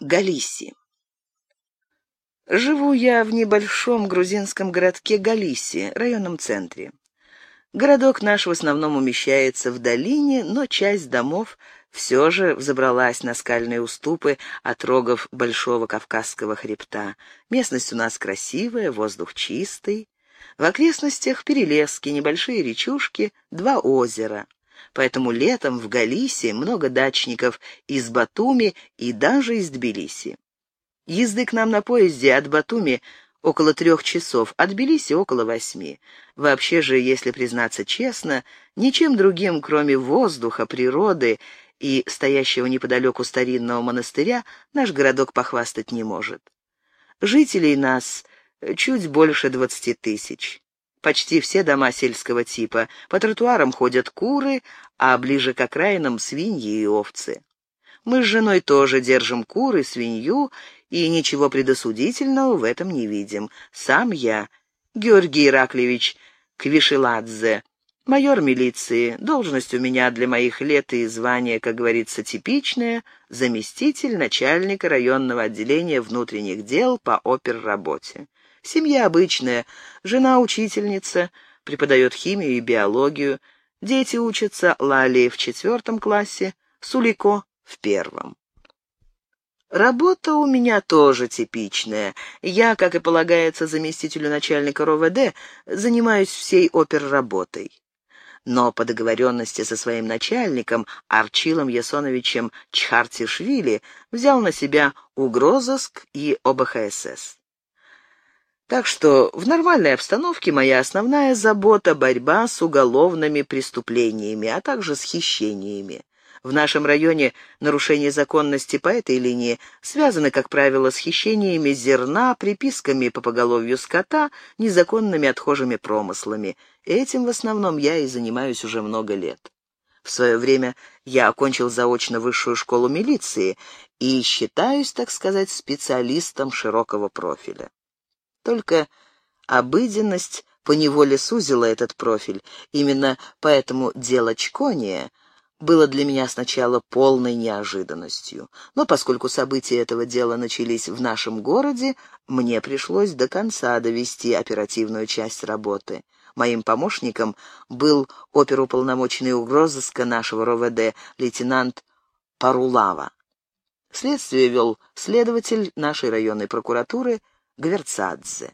Галиси. Живу я в небольшом грузинском городке Галиси, районном центре. Городок наш в основном умещается в долине, но часть домов все же взобралась на скальные уступы от рогов Большого Кавказского хребта. Местность у нас красивая, воздух чистый. В окрестностях перелески, небольшие речушки, два озера. Поэтому летом в Галисе много дачников из Батуми и даже из Тбилиси. Езды к нам на поезде от Батуми около трех часов, от Тбилиси около восьми. Вообще же, если признаться честно, ничем другим, кроме воздуха, природы и стоящего неподалеку старинного монастыря, наш городок похвастать не может. Жителей нас чуть больше двадцати тысяч. Почти все дома сельского типа. По тротуарам ходят куры, а ближе к окраинам — свиньи и овцы. Мы с женой тоже держим куры, свинью, и ничего предосудительного в этом не видим. Сам я, Георгий Ираклевич Квишеладзе, майор милиции, должность у меня для моих лет и звания, как говорится, типичная, заместитель начальника районного отделения внутренних дел по оперработе. Семья обычная, жена учительница, преподает химию и биологию, дети учатся Лали в четвертом классе, Сулико в первом. Работа у меня тоже типичная. Я, как и полагается заместителю начальника РОВД, занимаюсь всей оперработой. Но по договоренности со своим начальником, Арчилом Ясоновичем Чхартишвили, взял на себя угрозыск и ОБХСС. Так что в нормальной обстановке моя основная забота — борьба с уголовными преступлениями, а также с хищениями. В нашем районе нарушения законности по этой линии связаны, как правило, с хищениями зерна, приписками по поголовью скота, незаконными отхожими промыслами. Этим в основном я и занимаюсь уже много лет. В свое время я окончил заочно высшую школу милиции и считаюсь, так сказать, специалистом широкого профиля. Только обыденность поневоле сузила этот профиль. Именно поэтому дело Чкония было для меня сначала полной неожиданностью. Но поскольку события этого дела начались в нашем городе, мне пришлось до конца довести оперативную часть работы. Моим помощником был оперуполномоченный угрозыска нашего РОВД, лейтенант Парулава. Следствие вел следователь нашей районной прокуратуры Гверцадзе.